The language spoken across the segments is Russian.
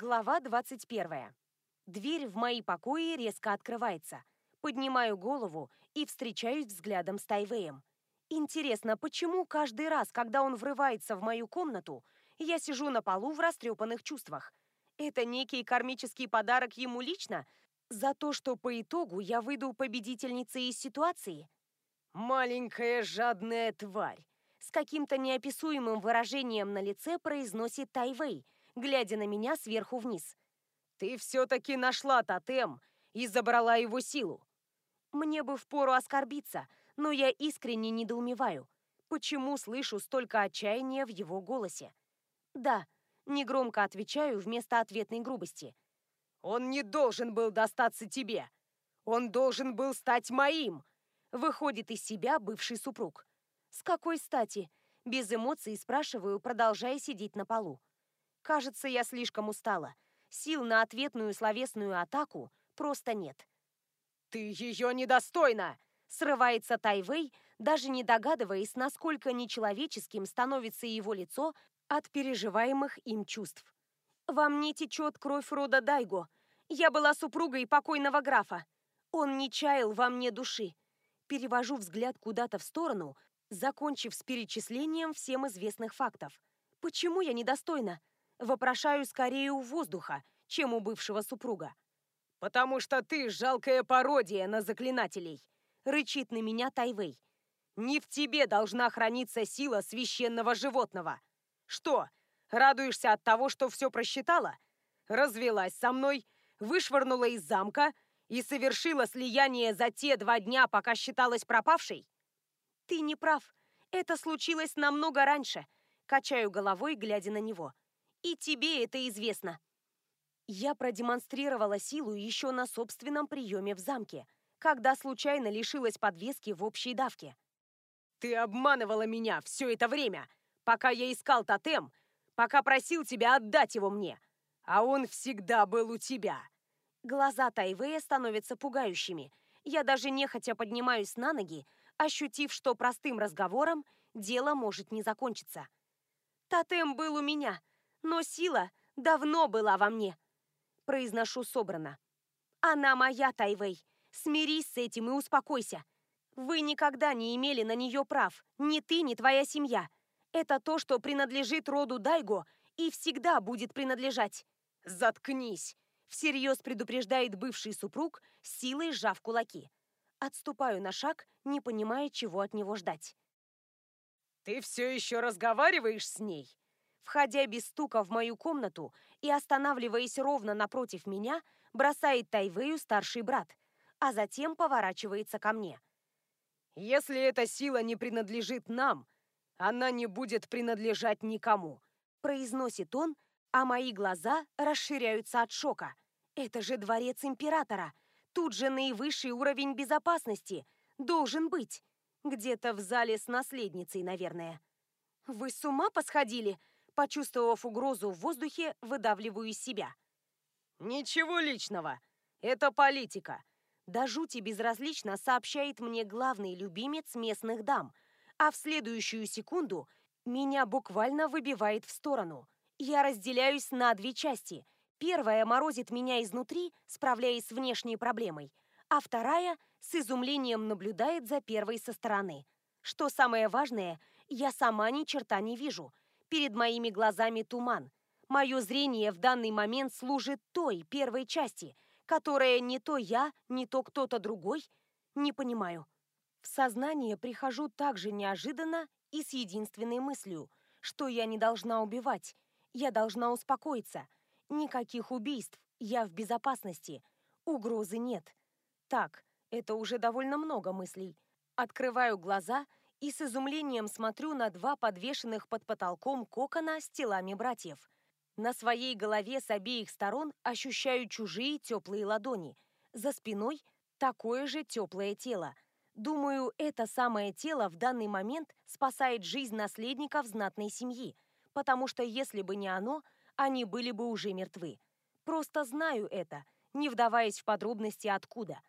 Глава 21. Дверь в мои покои резко открывается. Поднимаю голову и встречаюсь взглядом с Тайвеем. Интересно, почему каждый раз, когда он врывается в мою комнату, я сижу на полу в растрепанных чувствах? Это некий кармический подарок ему лично? За то, что по итогу я выйду победительницей из ситуации? «Маленькая жадная тварь!» С каким-то неописуемым выражением на лице произносит Тайвей, глядя на меня сверху вниз. «Ты все-таки нашла тотем и забрала его силу!» Мне бы впору оскорбиться, но я искренне недоумеваю. Почему слышу столько отчаяния в его голосе? «Да», — негромко отвечаю вместо ответной грубости. «Он не должен был достаться тебе! Он должен был стать моим!» Выходит из себя бывший супруг. «С какой стати?» Без эмоций спрашиваю, продолжая сидеть на полу. Кажется, я слишком устала. Сил на ответную словесную атаку просто нет. «Ты ее недостойна!» Срывается Тайвей, даже не догадываясь, насколько нечеловеческим становится его лицо от переживаемых им чувств. «Во мне течет кровь рода Дайго. Я была супругой покойного графа. Он не чаял во мне души. Перевожу взгляд куда-то в сторону, закончив с перечислением всем известных фактов. Почему я недостойна? Вопрошаю скорее у воздуха, чем у бывшего супруга. «Потому что ты жалкая пародия на заклинателей!» — рычит на меня Тайвей. «Не в тебе должна храниться сила священного животного! Что, радуешься от того, что все просчитала? Развелась со мной, вышвырнула из замка и совершила слияние за те два дня, пока считалась пропавшей?» «Ты не прав. Это случилось намного раньше», — качаю головой, глядя на него. «И тебе это известно». Я продемонстрировала силу еще на собственном приеме в замке, когда случайно лишилась подвески в общей давке. «Ты обманывала меня все это время, пока я искал тотем, пока просил тебя отдать его мне, а он всегда был у тебя». Глаза Тайвея становятся пугающими. Я даже нехотя поднимаюсь на ноги, ощутив, что простым разговором дело может не закончиться. Тотем был у меня, но сила давно была во мне произношу собрано. «Она моя, Тайвей. Смирись с этим и успокойся. Вы никогда не имели на нее прав, ни ты, ни твоя семья. Это то, что принадлежит роду Дайго и всегда будет принадлежать». «Заткнись!» – всерьез предупреждает бывший супруг, силой сжав кулаки. Отступаю на шаг, не понимая, чего от него ждать. «Ты все еще разговариваешь с ней?» Входя без стука в мою комнату и останавливаясь ровно напротив меня, бросает Тайвею старший брат, а затем поворачивается ко мне. «Если эта сила не принадлежит нам, она не будет принадлежать никому», произносит он, а мои глаза расширяются от шока. Это же дворец императора. Тут же наивысший уровень безопасности. Должен быть. Где-то в зале с наследницей, наверное. «Вы с ума посходили?» Почувствовав угрозу в воздухе, выдавливаю из себя. «Ничего личного. Это политика». До жути безразлично сообщает мне главный любимец местных дам, а в следующую секунду меня буквально выбивает в сторону. Я разделяюсь на две части. Первая морозит меня изнутри, справляясь с внешней проблемой, а вторая с изумлением наблюдает за первой со стороны. Что самое важное, я сама ни черта не вижу – Перед моими глазами туман. Мое зрение в данный момент служит той первой части, которая не то я, не то кто-то другой, не понимаю. В сознание прихожу так же неожиданно и с единственной мыслью, что я не должна убивать, я должна успокоиться. Никаких убийств, я в безопасности, угрозы нет. Так, это уже довольно много мыслей. Открываю глаза и с изумлением смотрю на два подвешенных под потолком кокона с телами братьев. На своей голове с обеих сторон ощущаю чужие теплые ладони. За спиной такое же теплое тело. Думаю, это самое тело в данный момент спасает жизнь наследников знатной семьи, потому что если бы не оно, они были бы уже мертвы. Просто знаю это, не вдаваясь в подробности откуда.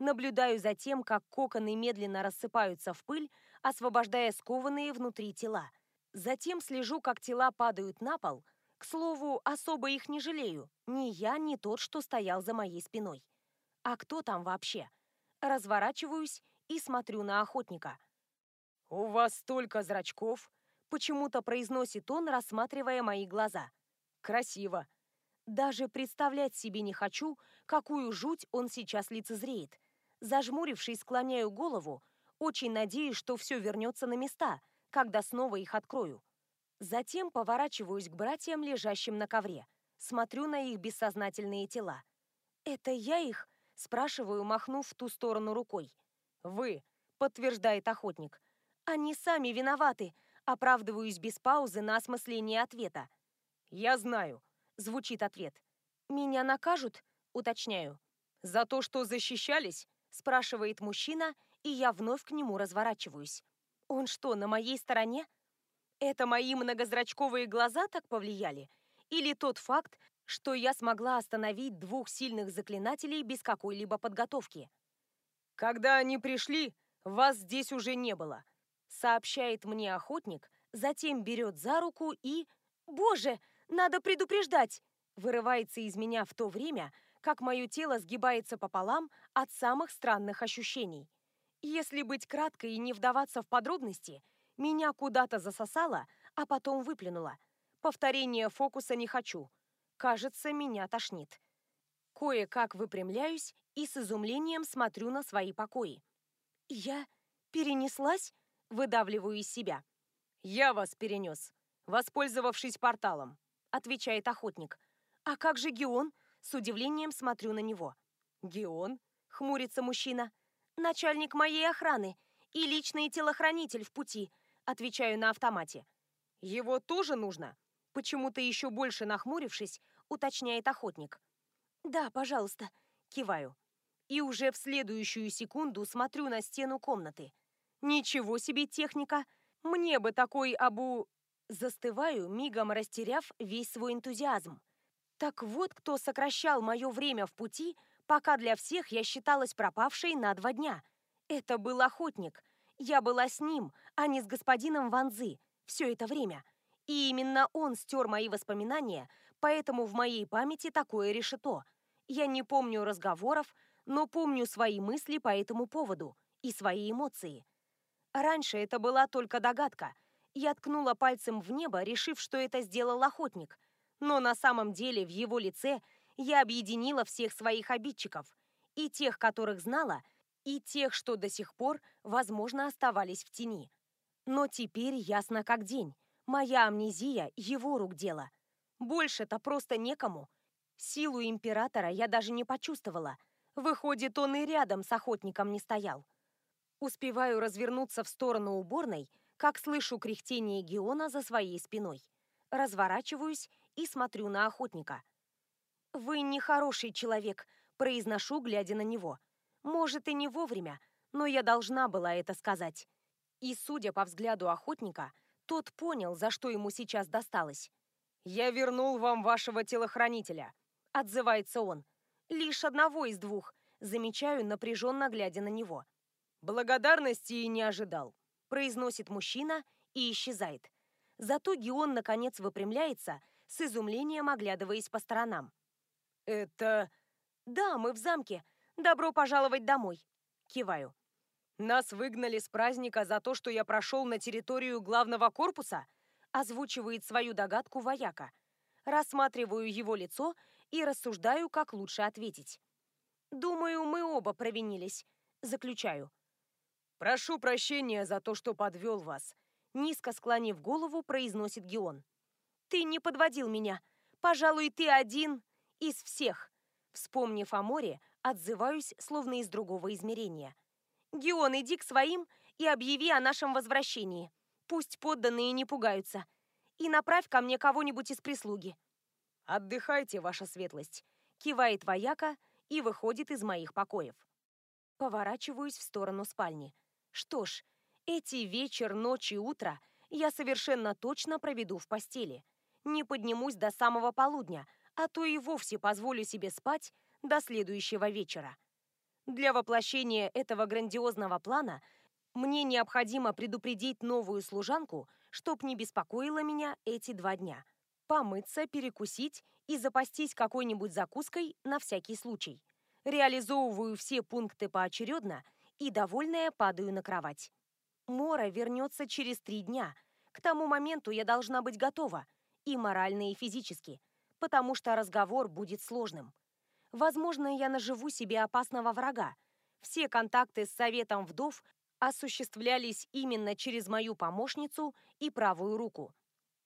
Наблюдаю за тем, как коконы медленно рассыпаются в пыль, освобождая скованные внутри тела. Затем слежу, как тела падают на пол, К слову, особо их не жалею. Ни я, ни тот, что стоял за моей спиной. А кто там вообще? Разворачиваюсь и смотрю на охотника. «У вас столько зрачков!» Почему-то произносит он, рассматривая мои глаза. «Красиво!» Даже представлять себе не хочу, какую жуть он сейчас лицезреет. Зажмурившись, склоняю голову, очень надеюсь, что все вернется на места, когда снова их открою. Затем поворачиваюсь к братьям, лежащим на ковре. Смотрю на их бессознательные тела. «Это я их?» – спрашиваю, махнув в ту сторону рукой. «Вы», – подтверждает охотник. «Они сами виноваты», – оправдываюсь без паузы на осмысление ответа. «Я знаю», – звучит ответ. «Меня накажут?» – уточняю. «За то, что защищались?» – спрашивает мужчина, и я вновь к нему разворачиваюсь. «Он что, на моей стороне?» Это мои многозрачковые глаза так повлияли? Или тот факт, что я смогла остановить двух сильных заклинателей без какой-либо подготовки? «Когда они пришли, вас здесь уже не было», сообщает мне охотник, затем берет за руку и... «Боже, надо предупреждать!» вырывается из меня в то время, как мое тело сгибается пополам от самых странных ощущений. Если быть краткой и не вдаваться в подробности, меня куда-то засосало, а потом выплюнуло. Повторения фокуса не хочу. Кажется, меня тошнит. Кое-как выпрямляюсь и с изумлением смотрю на свои покои. Я перенеслась? Выдавливаю из себя. «Я вас перенес, воспользовавшись порталом», — отвечает охотник. «А как же Геон?» С удивлением смотрю на него. «Геон?» — хмурится мужчина. «Начальник моей охраны и личный телохранитель в пути. Отвечаю на автомате. Его тоже нужно? Почему-то еще больше нахмурившись, уточняет охотник. Да, пожалуйста. Киваю. И уже в следующую секунду смотрю на стену комнаты. Ничего себе техника! Мне бы такой абу... Застываю, мигом растеряв весь свой энтузиазм. Так вот, кто сокращал мое время в пути, пока для всех я считалась пропавшей на два дня. Это был охотник, я была с ним, а не с господином Ванзы все это время. И именно он стер мои воспоминания, поэтому в моей памяти такое решето. Я не помню разговоров, но помню свои мысли по этому поводу и свои эмоции. Раньше это была только догадка. Я ткнула пальцем в небо, решив, что это сделал охотник. Но на самом деле в его лице я объединила всех своих обидчиков. И тех, которых знала, и тех, что до сих пор, возможно, оставались в тени. Но теперь ясно как день. Моя амнезия – его рук дело. Больше-то просто некому. Силу императора я даже не почувствовала. Выходит, он и рядом с охотником не стоял. Успеваю развернуться в сторону уборной, как слышу кряхтение Геона за своей спиной. Разворачиваюсь и смотрю на охотника. «Вы нехороший человек», – произношу, глядя на него – может, и не вовремя, но я должна была это сказать. И, судя по взгляду охотника, тот понял, за что ему сейчас досталось. «Я вернул вам вашего телохранителя», — отзывается он. «Лишь одного из двух», — замечаю, напряженно глядя на него. «Благодарности и не ожидал», — произносит мужчина и исчезает. Зато Геон, наконец, выпрямляется, с изумлением оглядываясь по сторонам. «Это...» «Да, мы в замке. «Добро пожаловать домой!» Киваю. «Нас выгнали с праздника за то, что я прошел на территорию главного корпуса?» Озвучивает свою догадку вояка. Рассматриваю его лицо и рассуждаю, как лучше ответить. «Думаю, мы оба провинились», заключаю. «Прошу прощения за то, что подвел вас», низко склонив голову, произносит Геон. «Ты не подводил меня. Пожалуй, ты один из всех». Вспомнив о море, Отзываюсь, словно из другого измерения. «Геон, иди к своим и объяви о нашем возвращении. Пусть подданные не пугаются. И направь ко мне кого-нибудь из прислуги». «Отдыхайте, ваша светлость», — кивает вояка и выходит из моих покоев. Поворачиваюсь в сторону спальни. Что ж, эти вечер, ночь и утро я совершенно точно проведу в постели. Не поднимусь до самого полудня, а то и вовсе позволю себе спать до следующего вечера. Для воплощения этого грандиозного плана мне необходимо предупредить новую служанку, чтоб не беспокоила меня эти два дня. помыться, перекусить и запастись какой-нибудь закуской на всякий случай. Реализовываю все пункты поочередно и, довольная, падаю на кровать. Мора вернется через три дня. К тому моменту я должна быть готова, и морально, и физически, потому что разговор будет сложным. Возможно, я наживу себе опасного врага. Все контакты с Советом Вдов осуществлялись именно через мою помощницу и правую руку.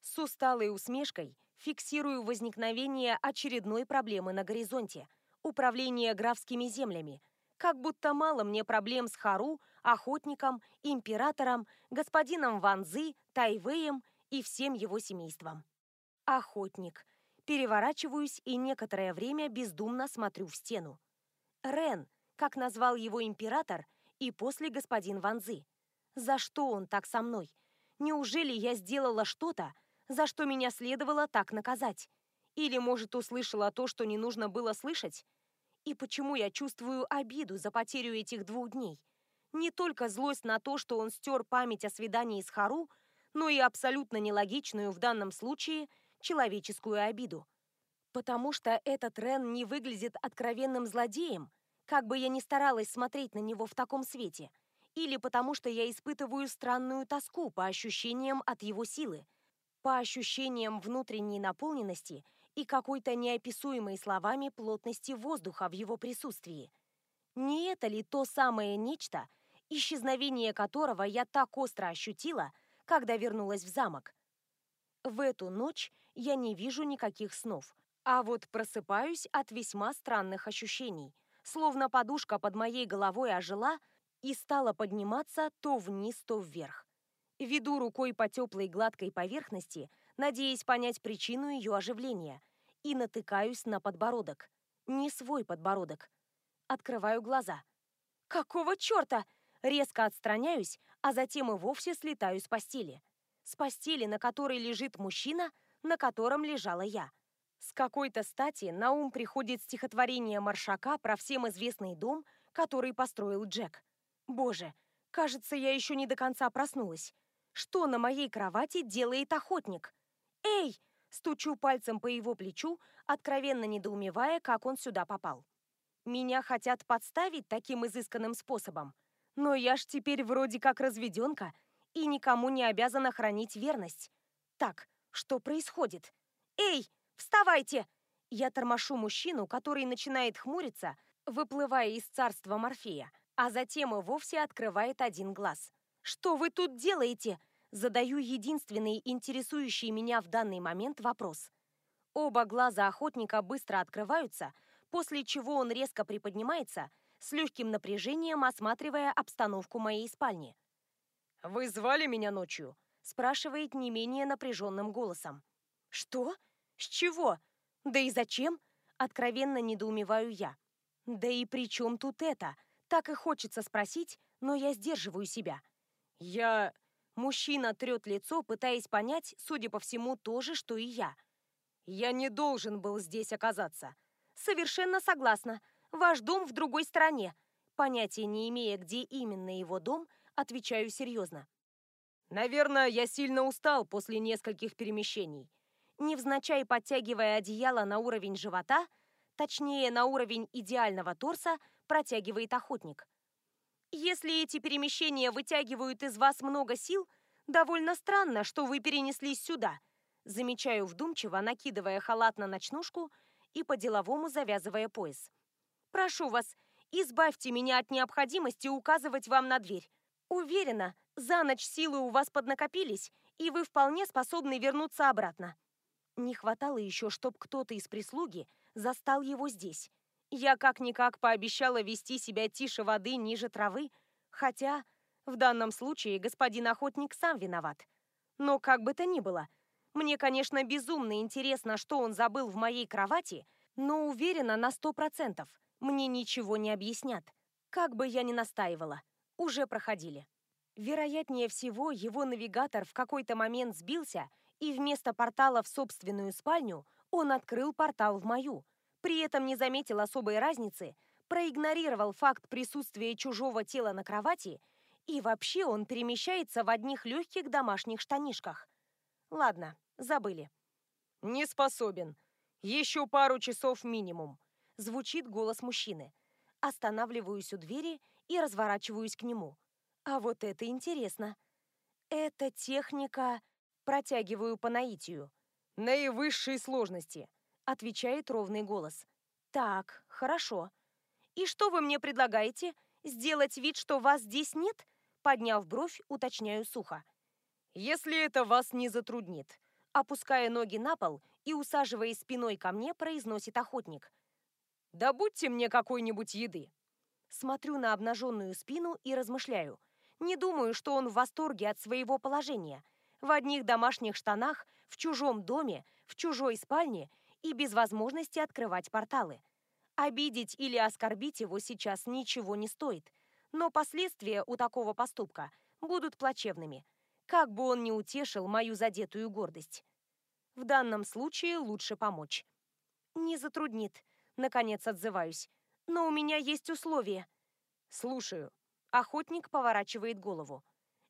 С усталой усмешкой фиксирую возникновение очередной проблемы на горизонте – управление графскими землями. Как будто мало мне проблем с Хару, охотником, императором, господином Ванзы, Тайвеем и всем его семейством. Охотник. Переворачиваюсь и некоторое время бездумно смотрю в стену. Рен, как назвал его император, и после господин Ванзы. За что он так со мной? Неужели я сделала что-то, за что меня следовало так наказать? Или, может, услышала то, что не нужно было слышать? И почему я чувствую обиду за потерю этих двух дней? Не только злость на то, что он стер память о свидании с Хару, но и абсолютно нелогичную в данном случае человеческую обиду. Потому что этот Рен не выглядит откровенным злодеем, как бы я ни старалась смотреть на него в таком свете, или потому что я испытываю странную тоску по ощущениям от его силы, по ощущениям внутренней наполненности и какой-то неописуемой словами плотности воздуха в его присутствии. Не это ли то самое нечто, исчезновение которого я так остро ощутила, когда вернулась в замок? В эту ночь я не вижу никаких снов, а вот просыпаюсь от весьма странных ощущений, словно подушка под моей головой ожила и стала подниматься то вниз, то вверх. Веду рукой по теплой гладкой поверхности, надеясь понять причину ее оживления, и натыкаюсь на подбородок. Не свой подбородок. Открываю глаза. «Какого черта?» Резко отстраняюсь, а затем и вовсе слетаю с постели. С постели, на которой лежит мужчина, на котором лежала я. С какой-то стати на ум приходит стихотворение Маршака про всем известный дом, который построил Джек. Боже, кажется, я еще не до конца проснулась. Что на моей кровати делает охотник? «Эй!» – стучу пальцем по его плечу, откровенно недоумевая, как он сюда попал. Меня хотят подставить таким изысканным способом. Но я ж теперь вроде как разведенка и никому не обязана хранить верность. Так, что происходит? «Эй, вставайте!» Я тормошу мужчину, который начинает хмуриться, выплывая из царства Морфея, а затем и вовсе открывает один глаз. «Что вы тут делаете?» Задаю единственный интересующий меня в данный момент вопрос. Оба глаза охотника быстро открываются, после чего он резко приподнимается, с легким напряжением осматривая обстановку моей спальни. «Вы звали меня ночью?» спрашивает не менее напряженным голосом. «Что? С чего? Да и зачем?» Откровенно недоумеваю я. «Да и при чем тут это?» Так и хочется спросить, но я сдерживаю себя. «Я...» Мужчина трет лицо, пытаясь понять, судя по всему, то же, что и я. «Я не должен был здесь оказаться». «Совершенно согласна. Ваш дом в другой стороне». Понятия не имея, где именно его дом, отвечаю серьезно. «Наверное, я сильно устал после нескольких перемещений». Невзначай подтягивая одеяло на уровень живота, точнее, на уровень идеального торса, протягивает охотник. Если эти перемещения вытягивают из вас много сил, довольно странно, что вы перенеслись сюда. Замечаю вдумчиво, накидывая халат на ночнушку и по-деловому завязывая пояс. Прошу вас, избавьте меня от необходимости указывать вам на дверь. Уверена, за ночь силы у вас поднакопились, и вы вполне способны вернуться обратно. Не хватало еще, чтоб кто-то из прислуги застал его здесь. Я как-никак пообещала вести себя тише воды, ниже травы, хотя в данном случае господин охотник сам виноват. Но как бы то ни было, мне, конечно, безумно интересно, что он забыл в моей кровати, но уверена на сто процентов, мне ничего не объяснят. Как бы я ни настаивала, уже проходили. Вероятнее всего, его навигатор в какой-то момент сбился, и вместо портала в собственную спальню он открыл портал в мою – при этом не заметил особой разницы, проигнорировал факт присутствия чужого тела на кровати, и вообще он перемещается в одних легких домашних штанишках. Ладно, забыли. «Не способен. Еще пару часов минимум», — звучит голос мужчины. Останавливаюсь у двери и разворачиваюсь к нему. А вот это интересно. Это техника... Протягиваю по наитию. «Наивысшей сложности», — отвечает ровный голос. «Так, хорошо. И что вы мне предлагаете? Сделать вид, что вас здесь нет?» Подняв бровь, уточняю сухо. «Если это вас не затруднит», опуская ноги на пол и усаживаясь спиной ко мне, произносит охотник. «Добудьте мне какой-нибудь еды». Смотрю на обнаженную спину и размышляю. Не думаю, что он в восторге от своего положения. В одних домашних штанах, в чужом доме, в чужой спальне и без возможности открывать порталы. Обидеть или оскорбить его сейчас ничего не стоит но последствия у такого поступка будут плачевными, как бы он ни утешил мою задетую гордость. В данном случае лучше помочь. Не затруднит, наконец отзываюсь, но у меня есть условия. Слушаю. Охотник поворачивает голову.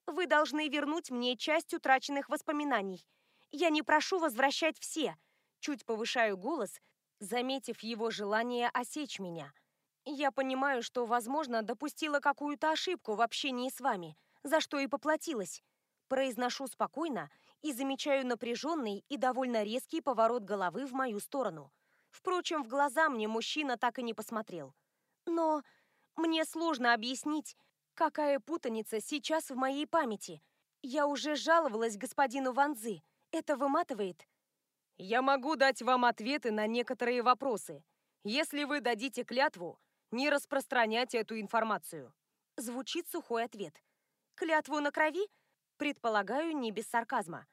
Вы должны вернуть мне часть утраченных воспоминаний. Я не прошу возвращать все. Чуть повышаю голос, заметив его желание осечь меня – я понимаю, что, возможно, допустила какую-то ошибку в общении с вами, за что и поплатилась. Произношу спокойно и замечаю напряженный и довольно резкий поворот головы в мою сторону. Впрочем, в глаза мне мужчина так и не посмотрел. Но мне сложно объяснить, какая путаница сейчас в моей памяти. Я уже жаловалась господину Ванзы. Это выматывает. Я могу дать вам ответы на некоторые вопросы. Если вы дадите клятву, не распространять эту информацию. Звучит сухой ответ. Клятву на крови? Предполагаю, не без сарказма.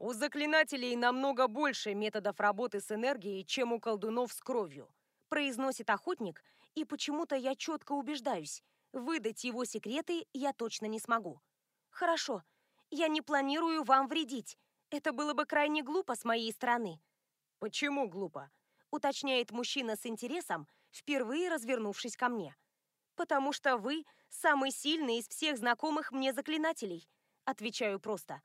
У заклинателей намного больше методов работы с энергией, чем у колдунов с кровью. Произносит охотник, и почему-то я четко убеждаюсь, выдать его секреты я точно не смогу. Хорошо, я не планирую вам вредить. Это было бы крайне глупо с моей стороны. Почему глупо? Уточняет мужчина с интересом, впервые развернувшись ко мне. «Потому что вы самый сильный из всех знакомых мне заклинателей», отвечаю просто.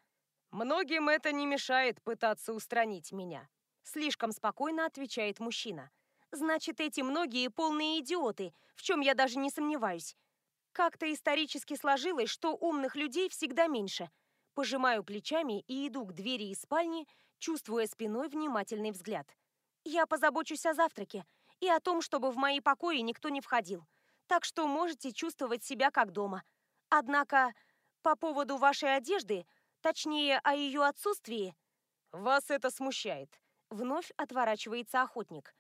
«Многим это не мешает пытаться устранить меня», слишком спокойно отвечает мужчина. «Значит, эти многие полные идиоты, в чем я даже не сомневаюсь. Как-то исторически сложилось, что умных людей всегда меньше». Пожимаю плечами и иду к двери из спальни, чувствуя спиной внимательный взгляд. «Я позабочусь о завтраке и о том, чтобы в мои покои никто не входил. Так что можете чувствовать себя как дома. Однако, по поводу вашей одежды, точнее, о ее отсутствии... Вас это смущает. Вновь отворачивается охотник.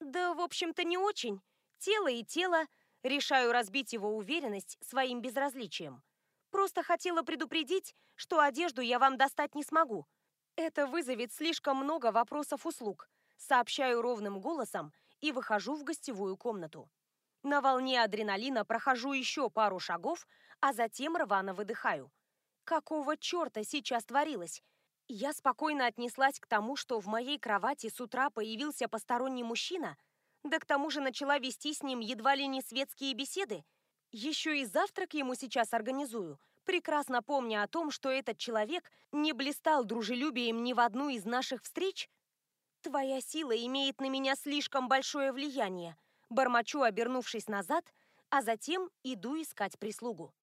Да, в общем-то, не очень. Тело и тело. Решаю разбить его уверенность своим безразличием. Просто хотела предупредить, что одежду я вам достать не смогу. Это вызовет слишком много вопросов-услуг. Сообщаю ровным голосом и выхожу в гостевую комнату. На волне адреналина прохожу еще пару шагов, а затем рвано выдыхаю. Какого черта сейчас творилось? Я спокойно отнеслась к тому, что в моей кровати с утра появился посторонний мужчина, да к тому же начала вести с ним едва ли не светские беседы. Еще и завтрак ему сейчас организую, прекрасно помня о том, что этот человек не блистал дружелюбием ни в одну из наших встреч, «Твоя сила имеет на меня слишком большое влияние», бормочу, обернувшись назад, а затем иду искать прислугу.